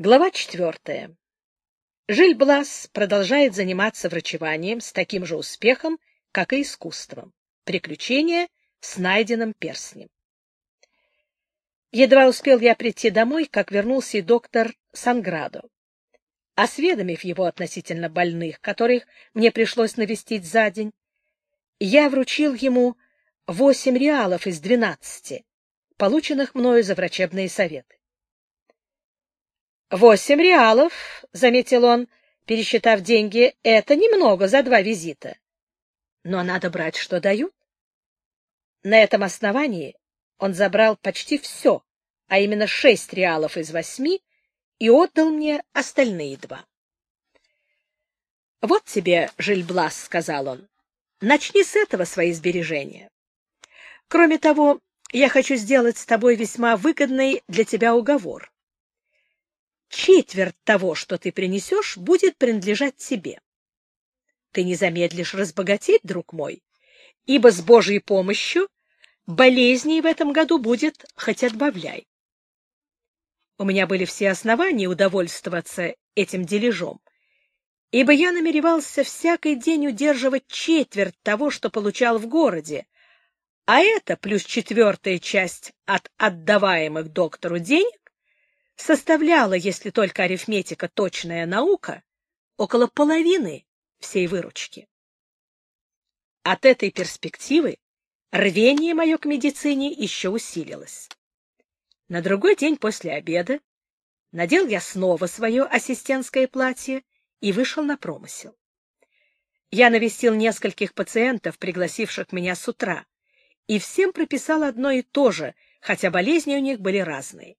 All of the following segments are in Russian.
Глава четвертая. Жиль-Блас продолжает заниматься врачеванием с таким же успехом, как и искусством. Приключения с найденным перстнем. Едва успел я прийти домой, как вернулся и доктор Санградо. Осведомив его относительно больных, которых мне пришлось навестить за день, я вручил ему восемь реалов из двенадцати, полученных мною за врачебные советы. «Восемь реалов», — заметил он, пересчитав деньги, — «это немного за два визита. Но надо брать, что дают». На этом основании он забрал почти все, а именно шесть реалов из восьми, и отдал мне остальные два. «Вот тебе, Жильблас», — сказал он, — «начни с этого свои сбережения. Кроме того, я хочу сделать с тобой весьма выгодный для тебя уговор четверть того, что ты принесешь, будет принадлежать тебе. Ты не замедлишь разбогатеть, друг мой, ибо с Божьей помощью болезней в этом году будет хоть отбавляй. У меня были все основания удовольствоваться этим дележом, ибо я намеревался всякий день удерживать четверть того, что получал в городе, а это плюс четвертая часть от отдаваемых доктору денег составляла, если только арифметика точная наука, около половины всей выручки. От этой перспективы рвение мое к медицине еще усилилось. На другой день после обеда надел я снова свое ассистентское платье и вышел на промысел. Я навестил нескольких пациентов, пригласивших меня с утра, и всем прописал одно и то же, хотя болезни у них были разные.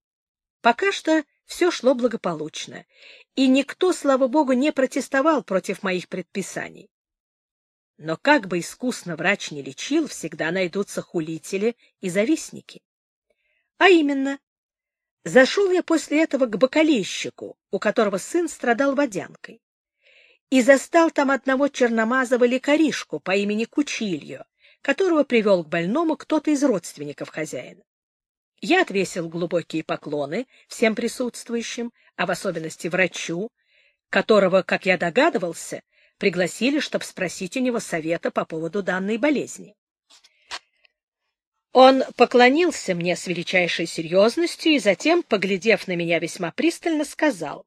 Пока что все шло благополучно, и никто, слава богу, не протестовал против моих предписаний. Но как бы искусно врач не лечил, всегда найдутся хулители и завистники. А именно, зашел я после этого к бокалейщику, у которого сын страдал водянкой, и застал там одного черномазого лекаришку по имени Кучильо, которого привел к больному кто-то из родственников хозяина. Я отвесил глубокие поклоны всем присутствующим, а в особенности врачу, которого, как я догадывался, пригласили, чтобы спросить у него совета по поводу данной болезни. Он поклонился мне с величайшей серьезностью и затем, поглядев на меня весьма пристально, сказал,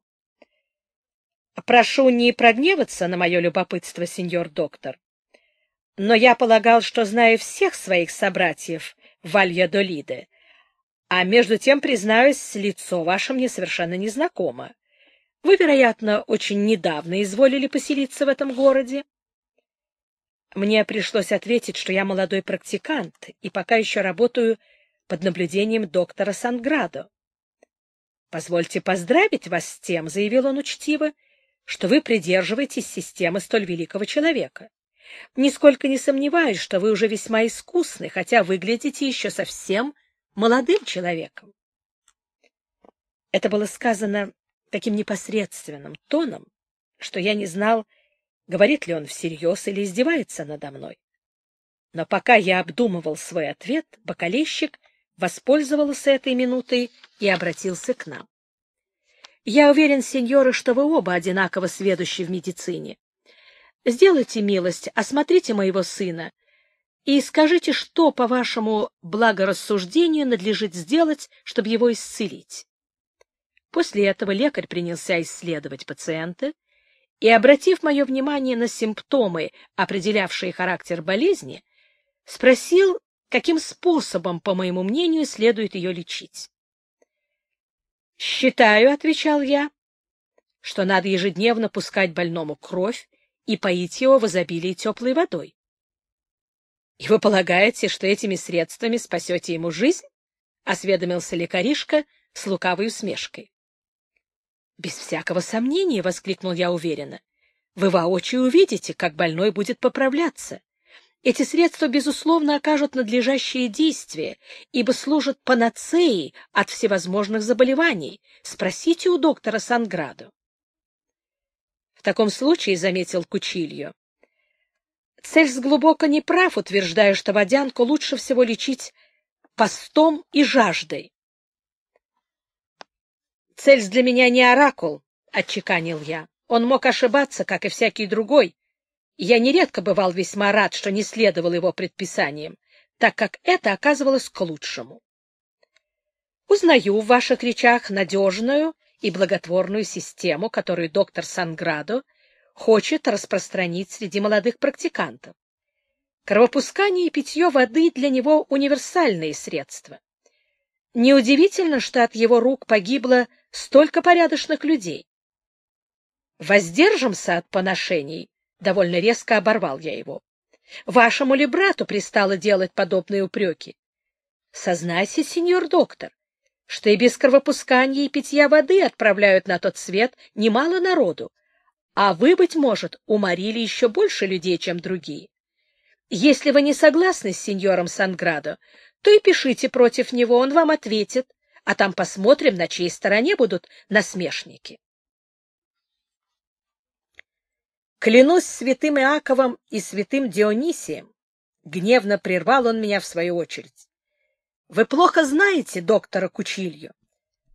«Прошу не прогневаться на мое любопытство, сеньор доктор, но я полагал, что знаю всех своих собратьев в Альядолиде, а между тем, признаюсь, лицо ваше мне совершенно незнакомо. Вы, вероятно, очень недавно изволили поселиться в этом городе. Мне пришлось ответить, что я молодой практикант и пока еще работаю под наблюдением доктора Санградо. «Позвольте поздравить вас с тем», — заявил он учтиво, — «что вы придерживаетесь системы столь великого человека. Нисколько не сомневаюсь, что вы уже весьма искусны, хотя выглядите еще совсем молодым человеком. Это было сказано таким непосредственным тоном, что я не знал, говорит ли он всерьез или издевается надо мной. Но пока я обдумывал свой ответ, бокалейщик воспользовался этой минутой и обратился к нам. Я уверен, сеньоры, что вы оба одинаково сведущи в медицине. Сделайте милость, осмотрите моего сына и скажите, что, по вашему благорассуждению, надлежит сделать, чтобы его исцелить. После этого лекарь принялся исследовать пациента и, обратив мое внимание на симптомы, определявшие характер болезни, спросил, каким способом, по моему мнению, следует ее лечить. «Считаю», — отвечал я, — «что надо ежедневно пускать больному кровь и поить его в изобилии теплой водой. — И вы полагаете, что этими средствами спасете ему жизнь? — осведомился лекаришка с лукавой усмешкой. — Без всякого сомнения, — воскликнул я уверенно. — Вы воочию увидите, как больной будет поправляться. Эти средства, безусловно, окажут надлежащее действие, ибо служат панацеей от всевозможных заболеваний. Спросите у доктора Санградо. — В таком случае, — заметил Кучильо, Цельс глубоко не прав, утверждая, что водянку лучше всего лечить постом и жаждой. Цельс для меня не оракул, — отчеканил я. Он мог ошибаться, как и всякий другой. Я нередко бывал весьма рад, что не следовал его предписаниям, так как это оказывалось к лучшему. Узнаю в ваших речах надежную и благотворную систему, которую доктор Санградо хочет распространить среди молодых практикантов. Кровопускание и питье воды для него универсальные средства. Неудивительно, что от его рук погибло столько порядочных людей. Воздержимся от поношений, довольно резко оборвал я его. Вашему ли брату пристало делать подобные упреки? Сознайся, сеньор доктор, что и без кровопускания и питья воды отправляют на тот свет немало народу, а вы, быть может, уморили еще больше людей, чем другие. Если вы не согласны с сеньором Санградо, то и пишите против него, он вам ответит, а там посмотрим, на чьей стороне будут насмешники. Клянусь святым Иаковом и святым Дионисием, гневно прервал он меня в свою очередь. Вы плохо знаете доктора Кучилью.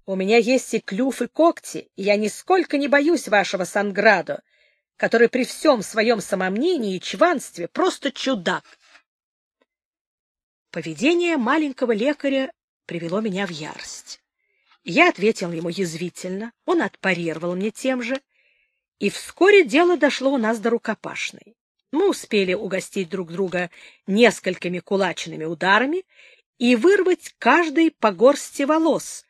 У меня есть и клюв, и когти, и я нисколько не боюсь вашего Санградо, который при всем своем самомнении и чванстве просто чудак. Поведение маленького лекаря привело меня в ярость. Я ответил ему язвительно, он отпарировал мне тем же, и вскоре дело дошло у нас до рукопашной. Мы успели угостить друг друга несколькими кулачными ударами и вырвать каждый по горсти волос,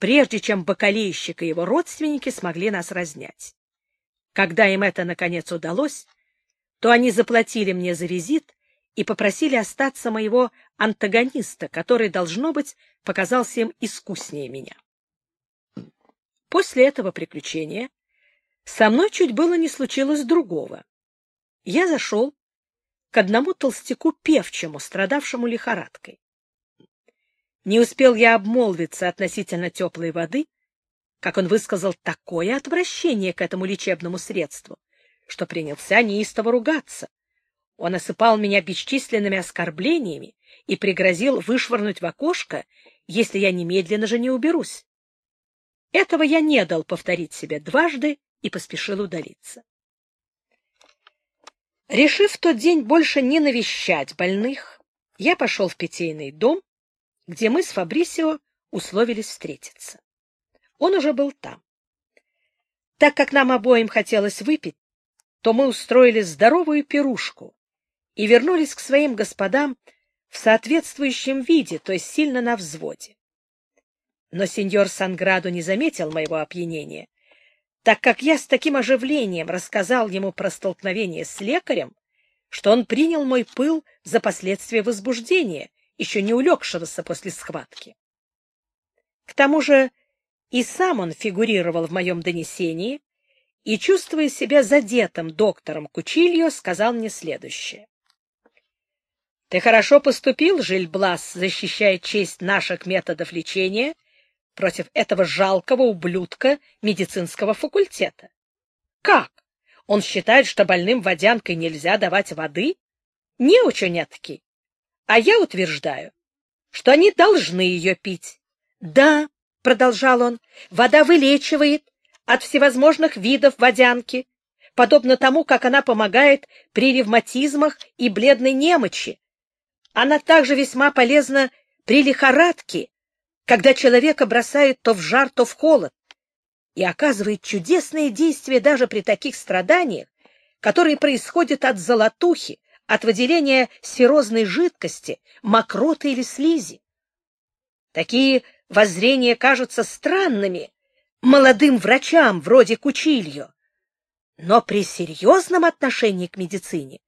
прежде чем бокалейщик и его родственники смогли нас разнять. Когда им это, наконец, удалось, то они заплатили мне за визит и попросили остаться моего антагониста, который, должно быть, показался им искуснее меня. После этого приключения со мной чуть было не случилось другого. Я зашел к одному толстяку певчему, страдавшему лихорадкой. Не успел я обмолвиться относительно теплой воды, как он высказал такое отвращение к этому лечебному средству, что принялся неистово ругаться. Он осыпал меня бесчисленными оскорблениями и пригрозил вышвырнуть в окошко, если я немедленно же не уберусь. Этого я не дал повторить себе дважды и поспешил удалиться. Решив в тот день больше не навещать больных, я пошел в питейный дом, где мы с Фабрисио условились встретиться. Он уже был там. Так как нам обоим хотелось выпить, то мы устроили здоровую пирушку и вернулись к своим господам в соответствующем виде, то есть сильно на взводе. Но сеньор Санграду не заметил моего опьянения так как я с таким оживлением рассказал ему про столкновение с лекарем, что он принял мой пыл за последствия возбуждения, еще не улегшегося после схватки. К тому же и сам он фигурировал в моем донесении и, чувствуя себя задетым доктором Кучильо, сказал мне следующее. «Ты хорошо поступил, Жильблас, защищая честь наших методов лечения — против этого жалкого ублюдка медицинского факультета. Как? Он считает, что больным водянкой нельзя давать воды? Не ученятки. А я утверждаю, что они должны ее пить. Да, — продолжал он, — вода вылечивает от всевозможных видов водянки, подобно тому, как она помогает при ревматизмах и бледной немочи. Она также весьма полезна при лихорадке когда человека бросает то в жар, то в холод, и оказывает чудесные действия даже при таких страданиях, которые происходят от золотухи, от выделения серозной жидкости, мокроты или слизи. Такие воззрения кажутся странными молодым врачам вроде Кучильо, но при серьезном отношении к медицине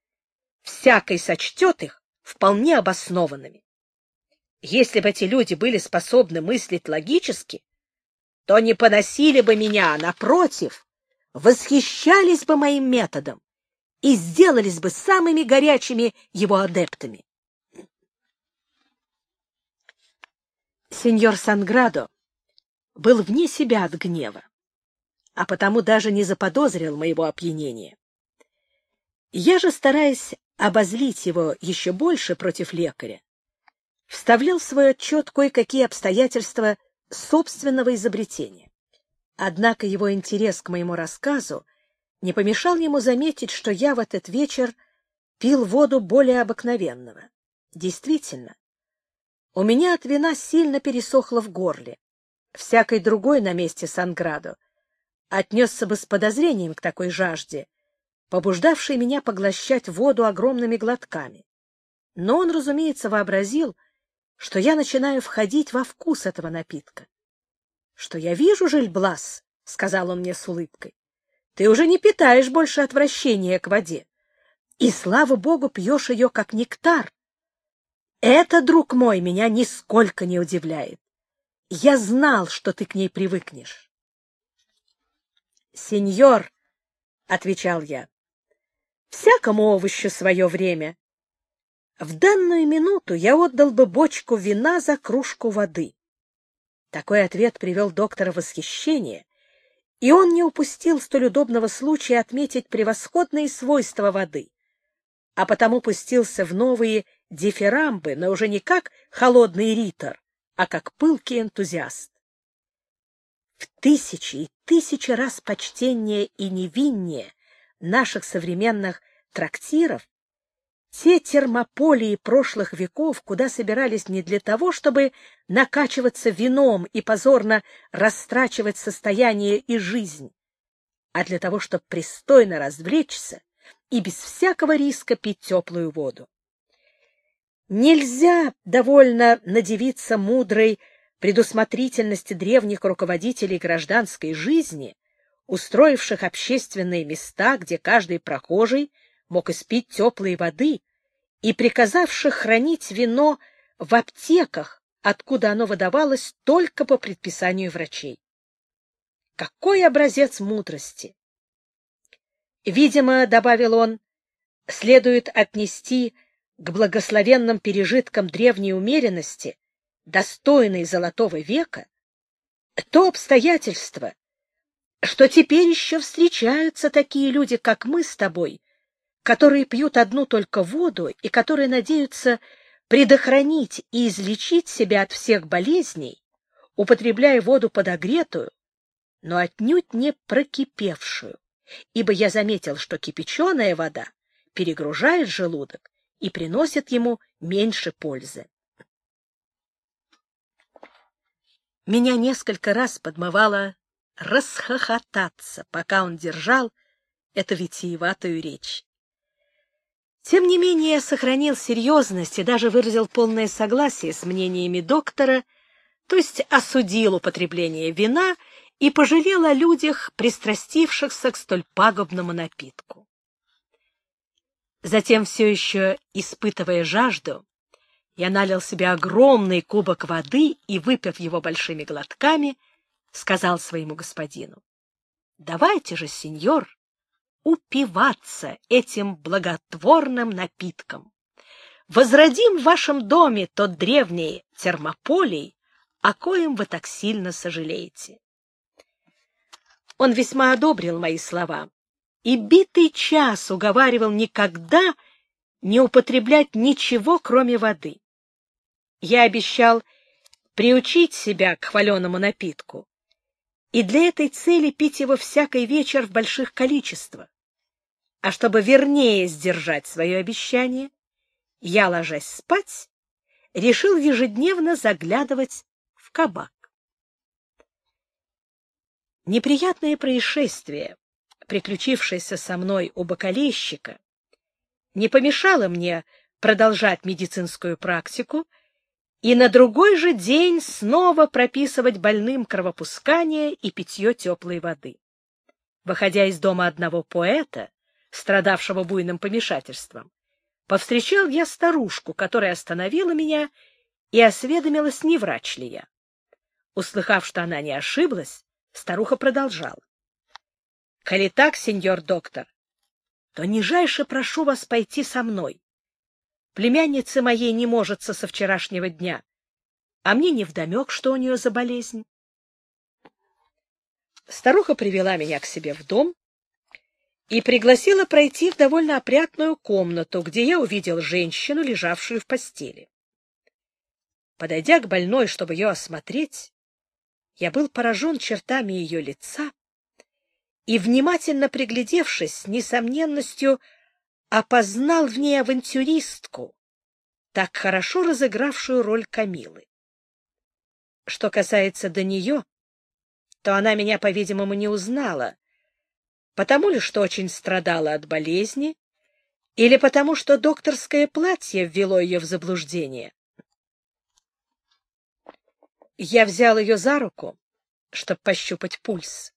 всякой сочтет их вполне обоснованными. Если бы эти люди были способны мыслить логически, то не поносили бы меня, а, напротив, восхищались бы моим методом и сделались бы самыми горячими его адептами. Сеньор Санградо был вне себя от гнева, а потому даже не заподозрил моего опьянения. Я же, стараясь обозлить его еще больше против лекаря, вставлял в свой отчет кое-какие обстоятельства собственного изобретения. Однако его интерес к моему рассказу не помешал ему заметить, что я в этот вечер пил воду более обыкновенного. Действительно, у меня от вина сильно пересохло в горле. Всякой другой на месте Санграду отнесся бы с подозрением к такой жажде, побуждавшей меня поглощать воду огромными глотками. Но он, разумеется, вообразил, что я начинаю входить во вкус этого напитка. — Что я вижу, Жильблас, — сказал он мне с улыбкой, — ты уже не питаешь больше отвращения к воде. И, слава богу, пьешь ее как нектар. Это, друг мой, меня нисколько не удивляет. Я знал, что ты к ней привыкнешь. — Сеньор, — отвечал я, — всякому овощу свое время. В данную минуту я отдал бы бочку вина за кружку воды. Такой ответ привел доктора в восхищение, и он не упустил столь удобного случая отметить превосходные свойства воды, а потому пустился в новые дифирамбы, но уже не как холодный ритор, а как пылкий энтузиаст. В тысячи и тысячи раз почтеннее и невиннее наших современных трактиров те термополии прошлых веков, куда собирались не для того, чтобы накачиваться вином и позорно растрачивать состояние и жизнь, а для того, чтобы пристойно развлечься и без всякого риска пить теплую воду. Нельзя довольно надевиться мудрой предусмотрительности древних руководителей гражданской жизни, устроивших общественные места, где каждый прохожий мог испить теплой воды, и приказавших хранить вино в аптеках, откуда оно выдавалось только по предписанию врачей. Какой образец мудрости! Видимо, — добавил он, — следует отнести к благословенным пережиткам древней умеренности, достойной золотого века, то обстоятельство, что теперь еще встречаются такие люди, как мы с тобой, которые пьют одну только воду и которые надеются предохранить и излечить себя от всех болезней, употребляя воду подогретую, но отнюдь не прокипевшую, ибо я заметил, что кипяченая вода перегружает желудок и приносит ему меньше пользы. Меня несколько раз подмывало расхохотаться, пока он держал эту витиеватую речь. Тем не менее, сохранил серьезность и даже выразил полное согласие с мнениями доктора, то есть осудил употребление вина и пожалел о людях, пристрастившихся к столь пагубному напитку. Затем, все еще испытывая жажду, я налил себе огромный кубок воды и, выпив его большими глотками, сказал своему господину, — Давайте же, сеньор, упиваться этим благотворным напитком. Возродим в вашем доме тот древний термополий, о коем вы так сильно сожалеете. Он весьма одобрил мои слова и битый час уговаривал никогда не употреблять ничего, кроме воды. Я обещал приучить себя к хваленому напитку, и для этой цели пить его всякий вечер в больших количествах. А чтобы вернее сдержать свое обещание, я, ложась спать, решил ежедневно заглядывать в кабак. Неприятное происшествие, приключившееся со мной у бокалейщика, не помешало мне продолжать медицинскую практику и на другой же день снова прописывать больным кровопускание и питье теплой воды. Выходя из дома одного поэта, страдавшего буйным помешательством, повстречал я старушку, которая остановила меня и осведомилась, не врач ли я. Услыхав, что она не ошиблась, старуха продолжала. — Коли так, сеньор доктор, то нижайше прошу вас пойти со мной. Племяннице моей не может со вчерашнего дня, а мне невдомек, что у нее за болезнь. Старуха привела меня к себе в дом и пригласила пройти в довольно опрятную комнату, где я увидел женщину, лежавшую в постели. Подойдя к больной, чтобы ее осмотреть, Я был поражен чертами ее лица и, внимательно приглядевшись, с несомненностью опознал в ней авантюристку, так хорошо разыгравшую роль Камилы. Что касается до нее, то она меня, по-видимому, не узнала, потому ли, что очень страдала от болезни, или потому, что докторское платье ввело ее в заблуждение. Я взял ее за руку, чтобы пощупать пульс,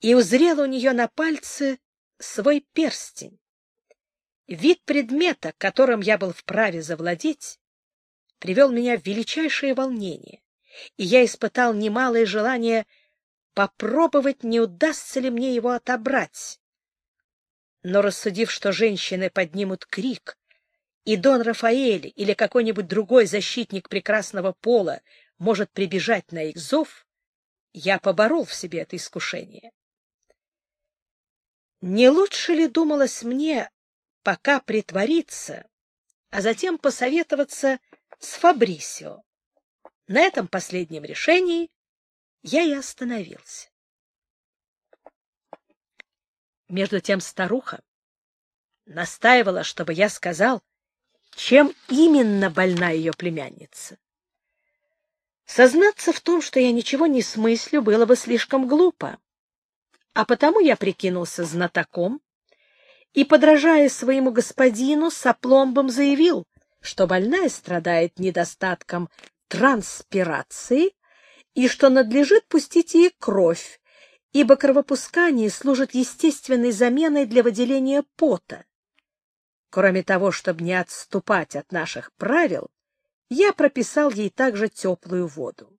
и узрел у нее на пальце свой перстень. Вид предмета, которым я был вправе завладеть, привел меня в величайшее волнение, и я испытал немалое желание попробовать, не удастся ли мне его отобрать. Но рассудив, что женщины поднимут крик, и Дон Рафаэль или какой-нибудь другой защитник прекрасного пола может прибежать на их зов, я поборол в себе это искушение. Не лучше ли думалось мне пока притвориться, а затем посоветоваться с Фабрисио? На этом последнем решении я и остановился. Между тем старуха настаивала, чтобы я сказал, чем именно больна ее племянница. Сознаться в том, что я ничего не смыслю, было бы слишком глупо. А потому я прикинулся знатоком и, подражая своему господину, с опломбом заявил, что больная страдает недостатком транспирации и что надлежит пустить ей кровь, ибо кровопускание служит естественной заменой для выделения пота. Кроме того, чтобы не отступать от наших правил, я прописал ей также теплую воду.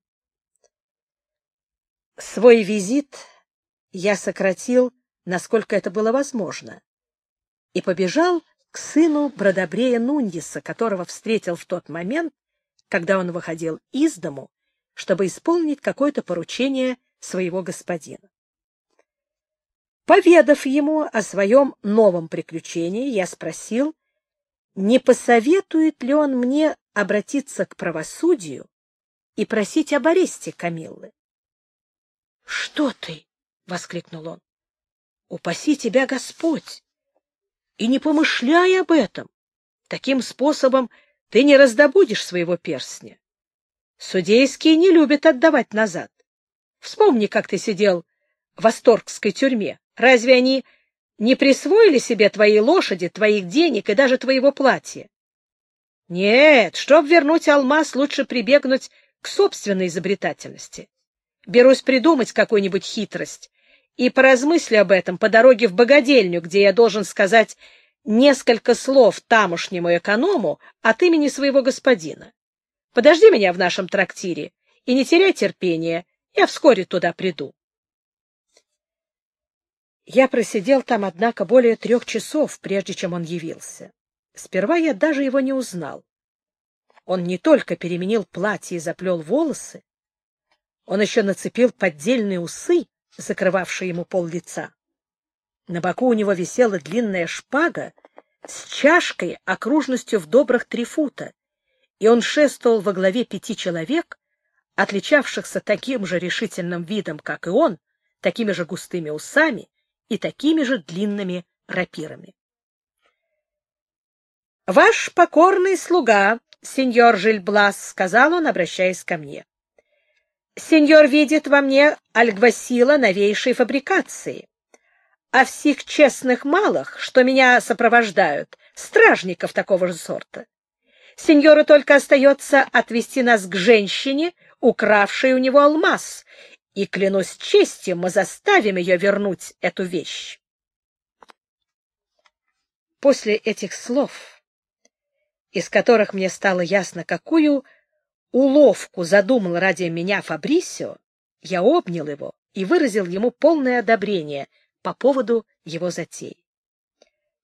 Свой визит я сократил, насколько это было возможно, и побежал к сыну Бродобрея Нуньеса, которого встретил в тот момент, когда он выходил из дому, чтобы исполнить какое-то поручение своего господина. Поведав ему о своем новом приключении, я спросил, не посоветует ли он мне обратиться к правосудию и просить об аресте Камиллы. — Что ты? — воскликнул он. — Упаси тебя Господь! И не помышляй об этом. Таким способом ты не раздобудешь своего перстня. Судейские не любят отдавать назад. Вспомни, как ты сидел в Асторгской тюрьме. Разве они не присвоили себе твои лошади, твоих денег и даже твоего платья? Нет, чтоб вернуть алмаз, лучше прибегнуть к собственной изобретательности. Берусь придумать какую-нибудь хитрость и поразмыслю об этом по дороге в богадельню, где я должен сказать несколько слов тамошнему эконому от имени своего господина. Подожди меня в нашем трактире и не теряй терпения, я вскоре туда приду. Я просидел там, однако, более трех часов, прежде чем он явился. Сперва я даже его не узнал. Он не только переменил платье и заплел волосы, он еще нацепил поддельные усы, закрывавшие ему пол лица. На боку у него висела длинная шпага с чашкой окружностью в добрых три фута, и он шествовал во главе пяти человек, отличавшихся таким же решительным видом, как и он, такими же густыми усами и такими же длинными рапирами. «Ваш покорный слуга, сеньор Жильблас», — сказал он, обращаясь ко мне. «Сеньор видит во мне альгвасила новейшей фабрикации, а всех честных малых, что меня сопровождают, стражников такого же сорта. Сеньору только остается отвести нас к женщине, укравшей у него алмаз, и, клянусь честью, мы заставим ее вернуть эту вещь». После этих слов из которых мне стало ясно, какую уловку задумал ради меня Фабрисио, я обнял его и выразил ему полное одобрение по поводу его затей.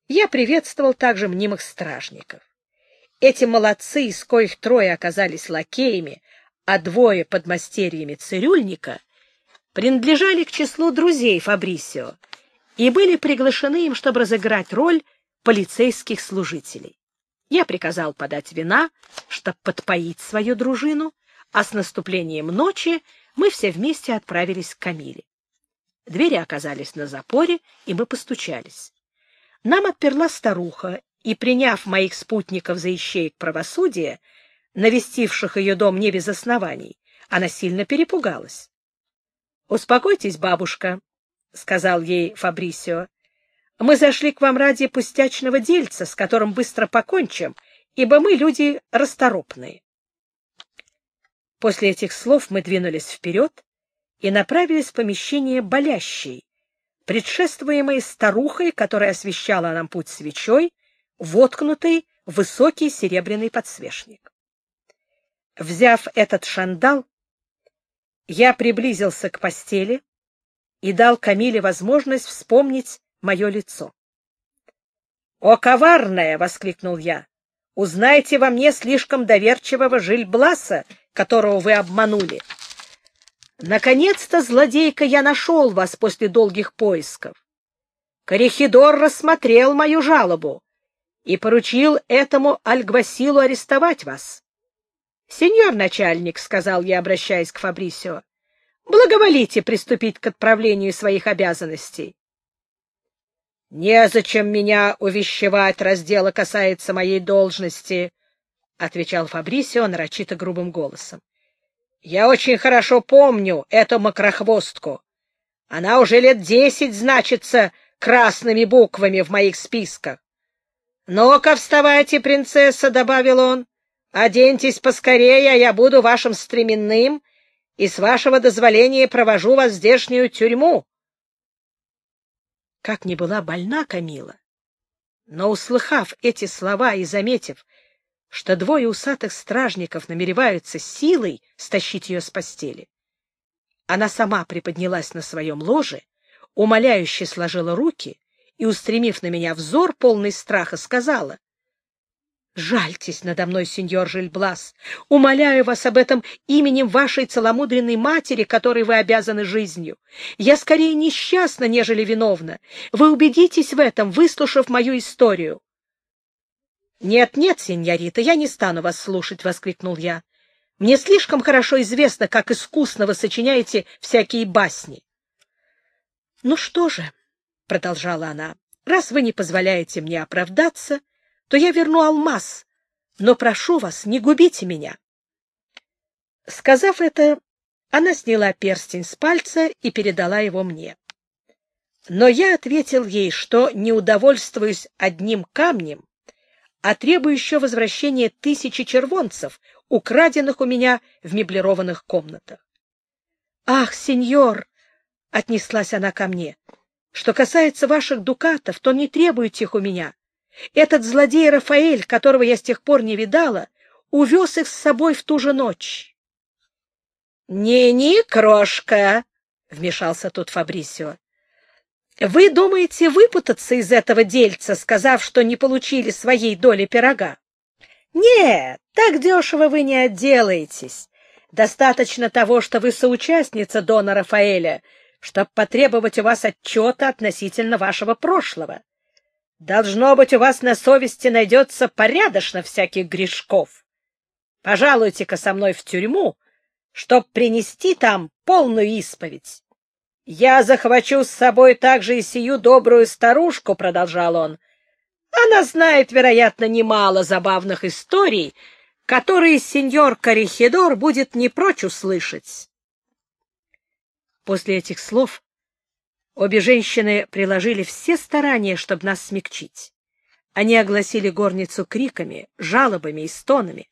Я приветствовал также мнимых стражников. Эти молодцы, из коих трое оказались лакеями, а двое подмастерьями цирюльника, принадлежали к числу друзей Фабрисио и были приглашены им, чтобы разыграть роль полицейских служителей. Я приказал подать вина, чтобы подпоить свою дружину, а с наступлением ночи мы все вместе отправились к Камиле. Двери оказались на запоре, и мы постучались. Нам отперла старуха, и, приняв моих спутников за ищеек правосудия, навестивших ее дом не без оснований, она сильно перепугалась. — Успокойтесь, бабушка, — сказал ей Фабрисио. — Мы зашли к вам ради пустячного дельца, с которым быстро покончим, ибо мы люди расторопные. После этих слов мы двинулись вперед и направились в помещение болящей, предшествуемой старухой, которая освещала нам путь свечой, воткнутой в высокий серебряный подсвечник. Взяв этот шандал, я приблизился к постели и дал Камиле возможность вспомнить мое лицо. — О, коварная! — воскликнул я. — Узнайте во мне слишком доверчивого Жильбласа, которого вы обманули. Наконец-то, злодейка, я нашел вас после долгих поисков. Корехидор рассмотрел мою жалобу и поручил этому Альгвасилу арестовать вас. — Сеньор начальник, — сказал я, обращаясь к Фабрисио, — благоволите приступить к отправлению своих обязанностей. — Незачем меня увещевать, раз дело касается моей должности, — отвечал Фабрисио нарочито грубым голосом. — Я очень хорошо помню эту макрохвостку. Она уже лет десять значится красными буквами в моих списках. — Ну-ка, вставайте, принцесса, — добавил он. Оденьтесь поскорее, а я буду вашим стременным, и с вашего дозволения провожу вас в здешнюю тюрьму. Как ни была больна Камила, но, услыхав эти слова и заметив, что двое усатых стражников намереваются силой стащить ее с постели, она сама приподнялась на своем ложе, умоляюще сложила руки и, устремив на меня взор, полный страха, сказала, Жальтесь надо мной, сеньор Жильблас. Умоляю вас об этом именем вашей целомудренной матери, которой вы обязаны жизнью. Я скорее несчастна, нежели виновна. Вы убедитесь в этом, выслушав мою историю. «Нет, нет, сеньорита, я не стану вас слушать», — воскликнул я. «Мне слишком хорошо известно, как искусно вы сочиняете всякие басни». «Ну что же», — продолжала она, — «раз вы не позволяете мне оправдаться, — то я верну алмаз, но прошу вас, не губите меня. Сказав это, она сняла перстень с пальца и передала его мне. Но я ответил ей, что не удовольствуюсь одним камнем, а требую еще возвращения тысячи червонцев, украденных у меня в меблированных комнатах. — Ах, сеньор! — отнеслась она ко мне. — Что касается ваших дукатов, то не требуйте их у меня. Этот злодей Рафаэль, которого я с тех пор не видала, увез их с собой в ту же ночь. «Не, — Не-не, крошка, — вмешался тут Фабрисио. — Вы думаете выпутаться из этого дельца, сказав, что не получили своей доли пирога? Нет, так дешево вы не отделаетесь. Достаточно того, что вы соучастница Дона Рафаэля, чтобы потребовать у вас отчета относительно вашего прошлого. Должно быть, у вас на совести найдется порядочно всяких грешков. Пожалуйте-ка со мной в тюрьму, чтоб принести там полную исповедь. Я захвачу с собой также и сию добрую старушку, — продолжал он. Она знает, вероятно, немало забавных историй, которые сеньор Корихидор будет не прочь услышать. После этих слов Обе женщины приложили все старания, чтобы нас смягчить. Они огласили горницу криками, жалобами и стонами.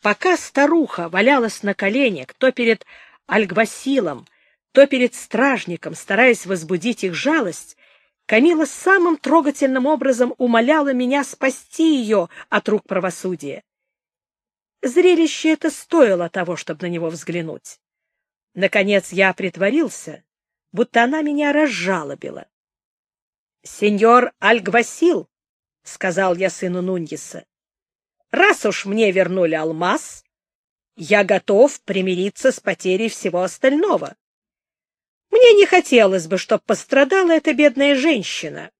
Пока старуха валялась на коленях то перед Альгвасилом, то перед стражником, стараясь возбудить их жалость, Камила самым трогательным образом умоляла меня спасти ее от рук правосудия. Зрелище это стоило того, чтобы на него взглянуть. Наконец я притворился, будто она меня разжалобила. — Сеньор Альгвасил, — сказал я сыну Нуньеса, — раз уж мне вернули алмаз, я готов примириться с потерей всего остального. Мне не хотелось бы, чтобы пострадала эта бедная женщина,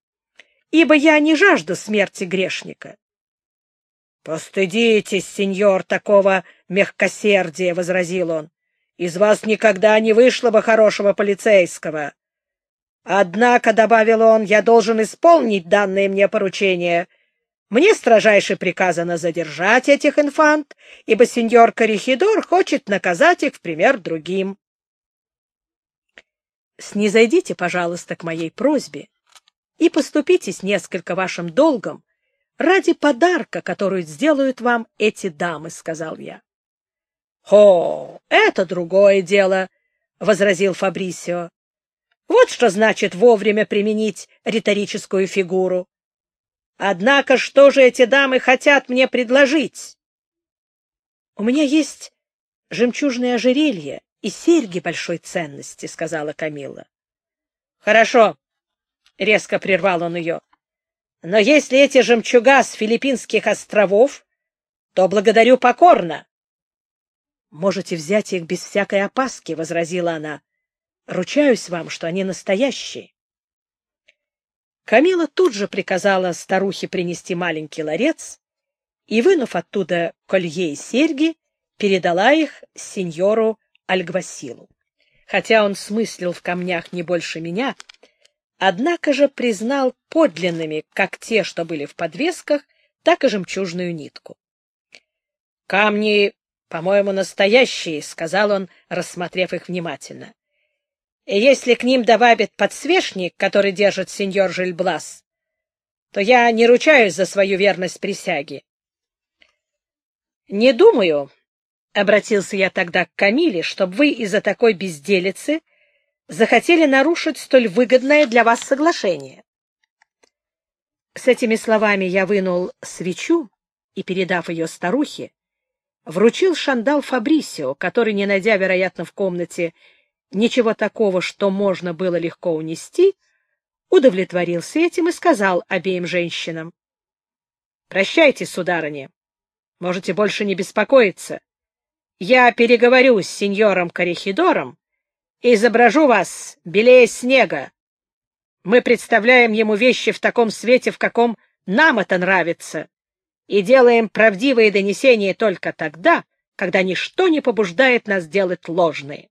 ибо я не жажду смерти грешника. — Постыдитесь, сеньор, такого мягкосердия, — возразил он. Из вас никогда не вышло бы хорошего полицейского. Однако, — добавил он, — я должен исполнить данное мне поручение. Мне строжайше приказано задержать этих инфант, ибо сеньор Корихидор хочет наказать их в пример другим. Снизойдите, пожалуйста, к моей просьбе и поступитесь несколько вашим долгом ради подарка, который сделают вам эти дамы, — сказал я. — Хо, это другое дело, — возразил Фабрисио. — Вот что значит вовремя применить риторическую фигуру. Однако что же эти дамы хотят мне предложить? — У меня есть жемчужное ожерелье и серьги большой ценности, — сказала Камила. — Хорошо, — резко прервал он ее. — Но если эти жемчуга с Филиппинских островов, то благодарю покорно. — Можете взять их без всякой опаски, — возразила она. — Ручаюсь вам, что они настоящие. Камила тут же приказала старухе принести маленький ларец и, вынув оттуда колье и серьги, передала их сеньору Альгвасилу. Хотя он смыслил в камнях не больше меня, однако же признал подлинными как те, что были в подвесках, так и жемчужную нитку. — Камни, по-моему, настоящие, — сказал он, рассмотрев их внимательно. — И если к ним добавят подсвечник, который держит сеньор Жильблас, то я не ручаюсь за свою верность присяге. — Не думаю, — обратился я тогда к Камиле, — чтобы вы из-за такой безделицы захотели нарушить столь выгодное для вас соглашение. С этими словами я вынул свечу и, передав ее старухе, вручил шандал Фабрисио, который, не найдя, вероятно, в комнате ничего такого, что можно было легко унести, удовлетворился этим и сказал обеим женщинам. — Прощайте, сударыня. Можете больше не беспокоиться. Я переговорю с сеньором Корихидором и изображу вас белее снега. Мы представляем ему вещи в таком свете, в каком нам это нравится, и делаем правдивые донесения только тогда, когда ничто не побуждает нас делать ложные.